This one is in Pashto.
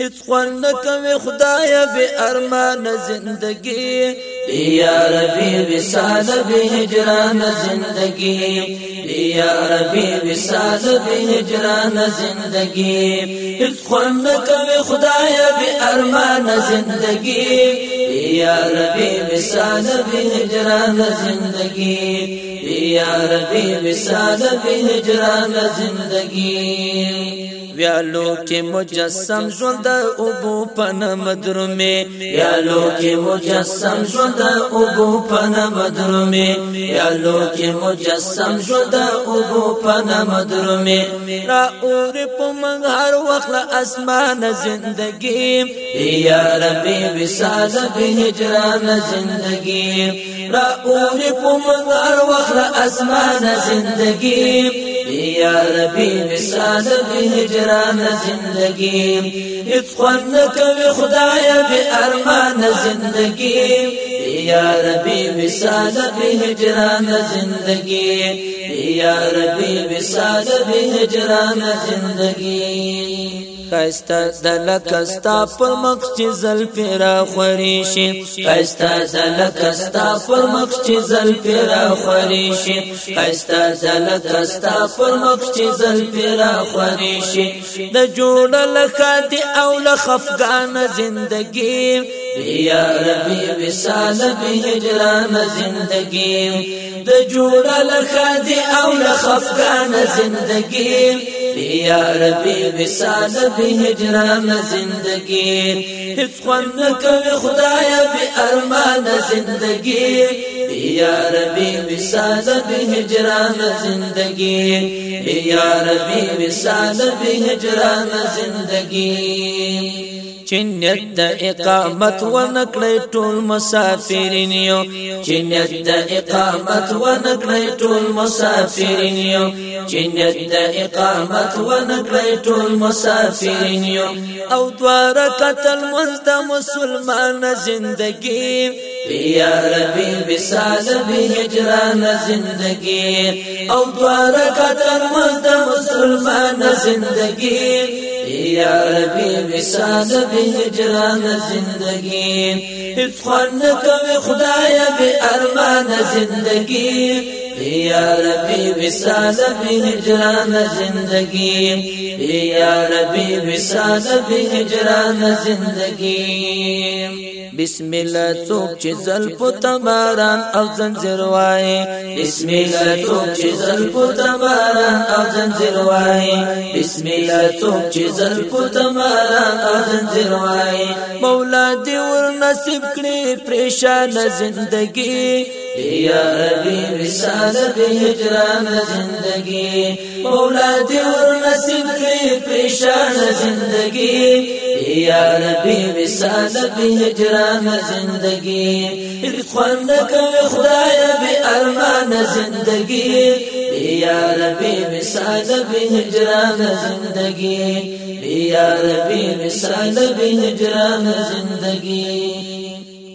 هیڅ خوند کوي خدای به ارمان زندگی یا ربی وصال به هجران زندگی یا ربی وصال به هجران زندگی هیڅ خوند کوي خدای به ارمان زندگی یا ربی وصال به هجران زندگی یا ربی وصال به هجران زندگی پیالو کې مجسم ژوند او بو پن مدرمه پیالو کې مجسم ژوند او بو پن مدرمه پیالو کې مجسم ژوند او بو پن مدرمه را اور په من هر وخت اسمان زندگی یا ربي وسال به هجران زندگی را اور په من هر وخت اسمان زندگی یا ربی مثال به هجران زندگی هیڅ خوند کوي خدایا به ارمان زندگی یا ربی مثال به هجران زندگی یا ربی مثال به هجران زندگی کایستا د لکستا پر مخ چې زل پیرا خوري شي کایستا د لکستا پر مخ چې زل پیرا خوري شي کایستا د لکستا پر مخ چې زل پیرا خوري شي د جوړ لکات او لخفغان زندگی یا ربی وصال به هجران زندگی د جوړ لکات او لخفغان زندگی یا ربی وصال به هجران زندگی هیڅ خوند کوي خدایا به ارمان زندگی یا ربی وصال به هجران زندگی یا ربی وصال به هجران زندگی چنیت د اقامت و نکړی ټول مسافرین یو چنیت د اقامت و نکړی ټول مسافرین یو چنیت د اقامت و نکړی ټول مسافرین یو او دوار قتل مست مسلمان زندگی یا ربی بسال به هجران زندگی او دوار قتل مست مسلمان زندگی یا ربی وسال به هجران زندگی هیڅ خوان کوي خدایا به ارمان زندگی یا ربی وسال به هجران زندگی یا ربی وسال به هجران زندگی بسم الله څوک چې زلف تماران او زنجیر وای بسم الله څوک چې زلف تماران او زنجیر وای بسم الله څوک چې زلف تماران او زنجیر وای مولا دې ور نصیب کړي پریشان زندگی یا ربی رسالت هجران زندگی مولا دی ور نصیب کړي پریشان زندگی یا ربی رسالت هجران زندگی هیڅ خوند کوي خدایا به ارمان زندگی یا ربی رسالت هجران زندگی یا ربی رسالت هجران زندگی